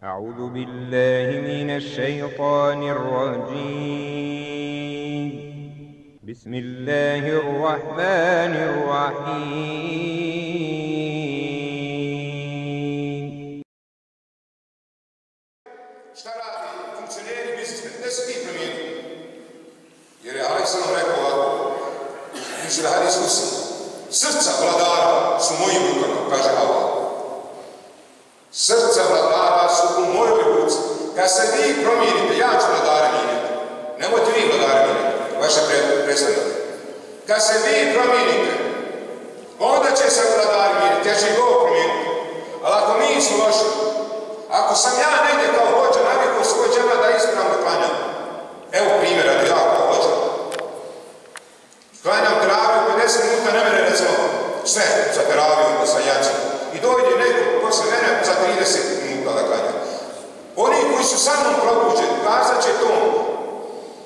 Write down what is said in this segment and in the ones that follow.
أعوذ بالله من الشيطان الرجيم. بسم الله الرحمن الرحيم. Srca vladara su moji ljudi, kaže Allah. Srca predstavljate. Kad se vi promijenite, onda će se vladar mijenjati, ja će Bog promijeniti. Ali ako mi smo loši, ako sam ja negdje kao hođa navikao svoj džema da ispravno klanjam, evo primjera da ja kao hođa. Klanjam teraviju 50 minuta, ne mene recimo sve za da sam jačan. I dojde neko posle mene za 30 minuta da klanjam. Oni koji su sa mnom probuđeni, kazat će to,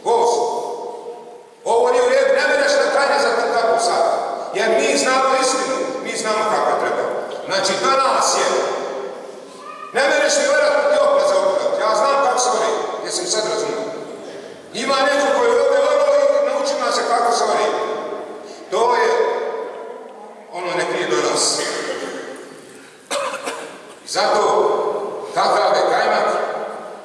gost, ovo nije u redu, ne mereš da klanja za tako sat. Jer mi znamo istinu, mi znamo kako Znači, danas je ne mereš mi verat ti opet za opet. Ja znam kako se ori, jesam sad razumio. Ima neko koji je ovdje ono i nauči nas se kako se ori. To je ono nek nije do nas. I zato, kakav je kajmak,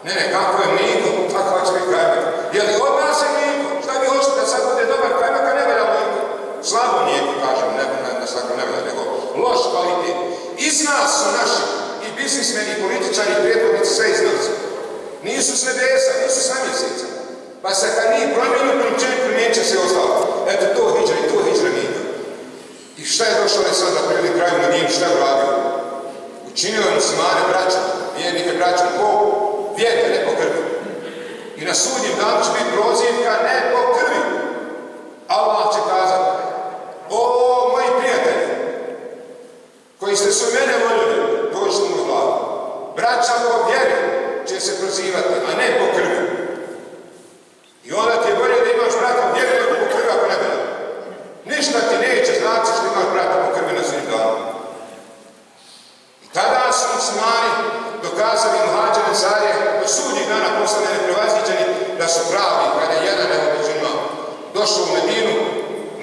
ne ne, kako je mliko, tako će biti kajmak. Je li od nas je mliko? Šta vi hoćete da sad bude dobar kajmak, a ne velja mliko? Slabo mlijeko, kažem, ne, ne, ne, ne nego loš kvalitet. Iz nas su naši i biznismeni, i političari, i prijedvodnici, sve iz nas. Nisu s nebesa, nisu s mjeseca. Pa se kad nije promijenio, promijenit će se ostalo. Eto, to hiđa i to hiđa nije. I šta je došao ne sad da priveli kraju Medinu, šta je uradio? Učinio je muslimane braća, vjernike braća po vjeri, ne po krvi. I na sudnjem danu će biti prozivka ne po krvi. Allah će ste su mene voljeli, dođite mu glavu. Braća po vjeri će se prozivati, a ne po krvi. I onda ti je bolje da imaš brata po vjeri nego po krvi ako ne. Ništa ti neće znači što imaš brata po krvi na svim. I tada su muslimani dokazali muhađane carje do sudnjih dana poslane neprevaziđeni da su pravi kada je jedan neobičan došao u Medinu,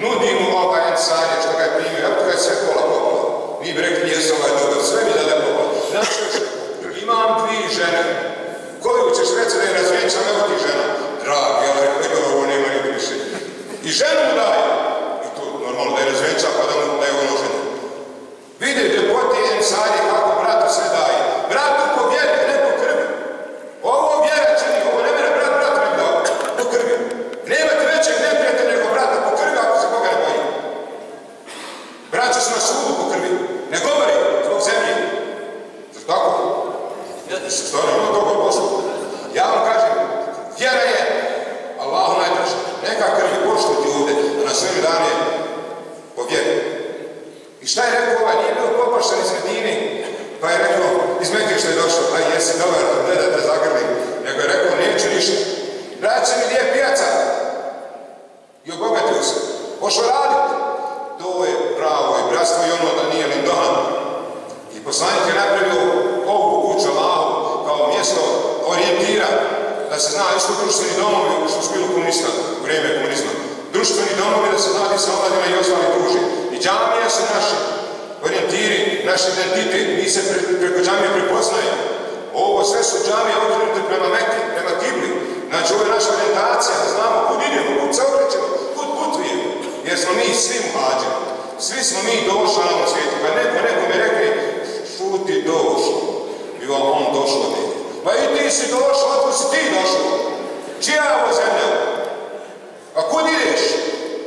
nudi mu ovaj ensarje što ga je primio, evo ga je sve kola popala. Mi bi rekli, jesu ovaj dobar, sve mi dade popala. Znači, imam dvi žene, koju ćeš reći da je razvećam, evo ti žena. Dragi, ja rekao, ovo nema niti više. I ženu mu daje. I to normalno da je razveća, pa da mu je ženu. Vidite, poti ensarje kako bratu sve daje. Bratu po vjeri, ne po krvi. Ovo vjera čini, ovo ne mene brat, brat mi dao, po krvi. Nemate većeg neprijatelja nego brata po krvi ako se Boga ne boji. Braća su na sudu po krvi. Ne govori zbog zemlje. Zar tako? Stvarno, ono dobro poslu. Ja vam kažem, vjera je Allahu najdraža. Neka krvi poštuti ovdje, a na svemi dan je po vjeri. I šta je rekao ovaj? Nije bio popašten iz Medine, pa je rekao, iz Mekke što je došao, aj jesi dobar, ne da te zagrli, nego je rekao, neću ništa. Braće mi, gdje je pijaca? I obogatio se. Pošao radit. To je pravo i bratstvo i ono da nije ni dohan. I poslanik je napravio ovu kuću Allahu kao mjesto orijentira, da se zna isto društveni domovi što su bilo komunista, u vrijeme komunizma. Društveni domovi da se zna gdje se omladina i ostali druži. I džamije su naši orijentiri, naš identitet, mi se pre, preko džamije prepoznajemo. Ovo sve su džamije okrenute prema Mekke, prema Kibli. Znači ovo je naša orijentacija, da znamo kud idemo, kud se okrećemo, kud putujemo. Jer smo mi svi muhađeni. Svi smo mi došli na ovom svijetu. Kad neko nekome rekli, šuti došlo, bi vam on došlo negdje. Pa i ti si došao, otko si ti došao. Čija je ovo zemlja? A kud ideš?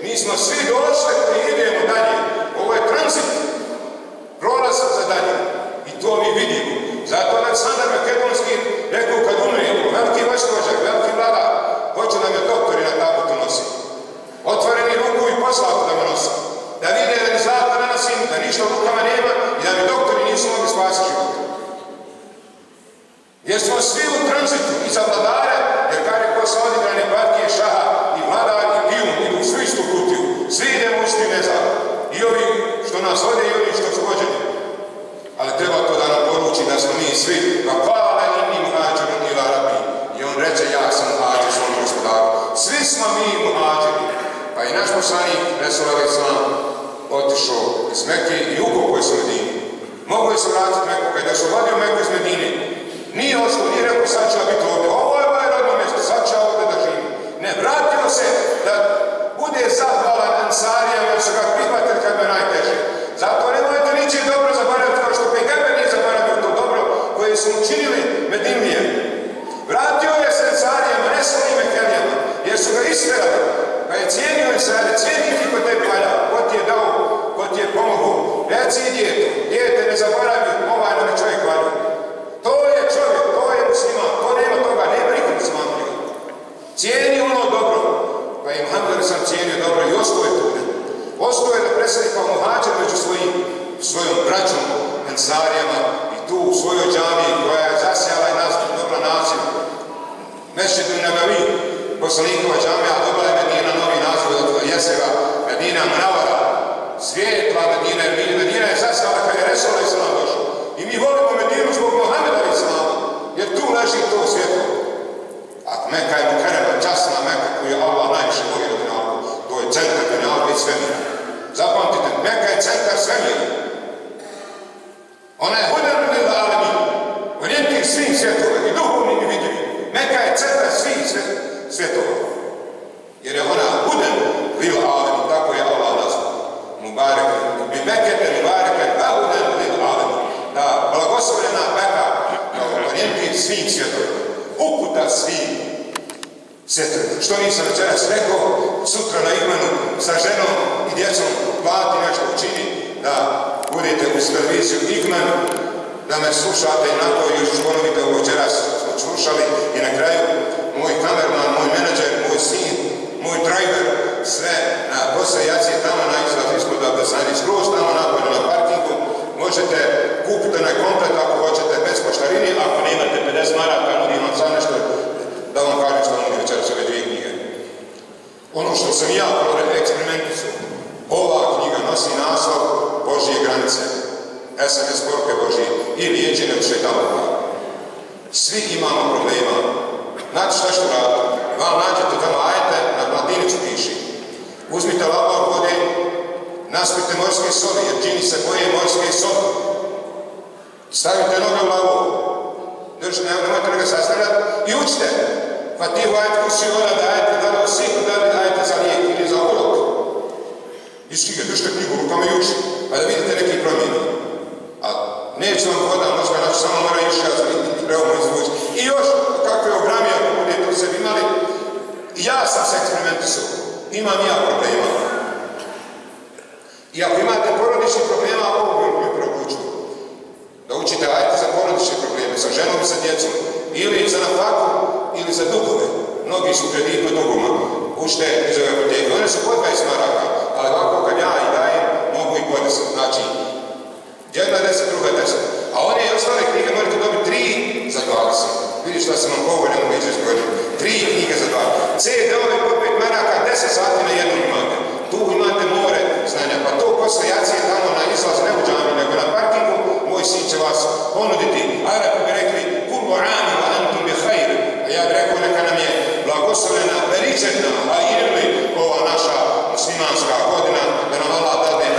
Mi smo svi došli i idemo dalje. Ovo je transit. Prolazak za dalje. I to mi vidimo. Zato Aleksandar Makedonski rekao kad umre, veliki vaškođak, veliki vlada, hoće da me doktori na tabutu nosi. Otvoreni ruku i poslao da me nosi. Da vide da ni zlata ne nosim, da ništa rukama nema nas ovdje i oni što su vođeni. Ali treba to da nam poruči da smo mi svi na pala i muhađeru i larabi. I on reče ja sam muhađer svom gospodaru. Svi smo mi muhađeri. Pa i naš poslanik Resul Islam otišao iz Mekke i ukupo je u Medini. Mogu je se vratiti Meku, kada je oslobodio Meku iz Medine. Nije ošlo, nije rekao sad će biti ovdje. Ovo je moje rodno mjesto, sad će ovdje da živi. Ne, vratimo se da bude zahvalan Ansarijama jer su ga prihvatili kad je najteže. Zato nemojte ničije dobro zaboraviti kao što Pejgamber nije zaboravio to dobro koje su učinili Medinlije. Vratio je se Ansarijama, ne svojim Mekelijama, jer su ga isterali. Pa je cijenio Ansarije, cijeni ti ko tebi valja, ko ti je dao, ko ti je pomogao. Reci djetu, djete ne zaboravi, ovaj nam je čovjek valja. To je čovjek, to je musliman, to nema toga, nema nikog muslimana. Cijeni ono dobro, pa im Hamdar sam cijenio dobro i ostao je tu. Ostao je da presadi kao muhađer među svojim, svojom braćom, Ansarijama i tu u svojoj džamiji koja je zasijala i nas dobra naziv. Mešćidu Nabavi, poslanikova džamija, dobila je Medina novi naziv od Jeseva, Medina Mravara, svijetla Medina, Medina je zasijala kad je Resul Islam došao. I mi volimo Medinu zbog Mohameda Islama, jer tu leži to svjetlo. A Meka je Mukarema, časna Meka koju je Allah najviše voli od dunjalku. To je centar dunjalka i svemira. Zapamtite, Meka je centar svemira. Ona je hudan lil alamin. Orijentih svih svjetova i duhovnim i vidljivim. Meka je centar svih svjetova. Jer je ona hudan lil alamin, tako je Allah nazvao. Mubarek, bi Mekete Mubareke, da hudan lil alamin. Da, blagoslovljena Meka, kao orijentih svih svjetova. Uputa svih svjetovima. Što nisam večeras rekao, sutra na imenu sa ženom i djecom plati nešto učini, da budete uz televiziju Igman, da me slušate i na to još ću ponoviti ovo večeras smo slušali i na kraju moj kamerman, moj menadžer, moj sin, moj driver, sve na posle jacije tamo na izlaz ispod Abdesani, skroz tamo napolje na parkingu, možete kupiti onaj komplet ako hoćete bez poštarini, ako nemate 50 maraka, nudim vam sad nešto da vam kažem što nudi večeras ove dvije knjige. Ono što sam ja provred eksperimenti su, ova knjiga nosi naslov Božije granice, SMS poruke Božije i liječenje od šeitanova. Svi imamo problema. Znate šta što radite? Vam nađete tamo ajte, na mladinicu piši. Uzmite lava vode, naspite morske soli, jer džini se boje morske soli. Stavite noge u lavu, Držite, nemojte ga sastavljati i učite. Pa ti u ajet kusi ona da ajete da li osiku, da li ajete za lijek ili za urok. Iski ga, držite knjigu u i uči, pa da vidite neki promjeni. A neće vam voda, možda naći, samo mora još ja trebamo izvući. I još, kakve ogramije ako budete u sebi imali, ja sam se eksperimentisao. Imam ja problema. I ako imate porodičnih problema, ovo bi mi probučilo. Da učite ajte za porodične probleme, sa ženom i sa djecom, ili za nafaku, ili za dugove. Mnogi su krediti po dugoma, učite iz ove apoteke. One su po 20 maraka, ali ovako kad ja i dajem, mogu i po 10. Znači, jedna je 10, druga je 10. A one i ostale knjige možete dobiti tri za 20. Vidiš šta sam vam povoljen, mogu ići godinu. Tri knjige za 20. CD-ove po 5 maraka, 10 sati na jednom imate. Tu imate more znanja, pa to posle jacije tamo na izlaz ne u džami, nego na parkingu, moj sin će vas ponuditi. Arabi bi rekli, blagoslovena, beričetna, a ili ova naša muslimanska godina, da nam Allah dadne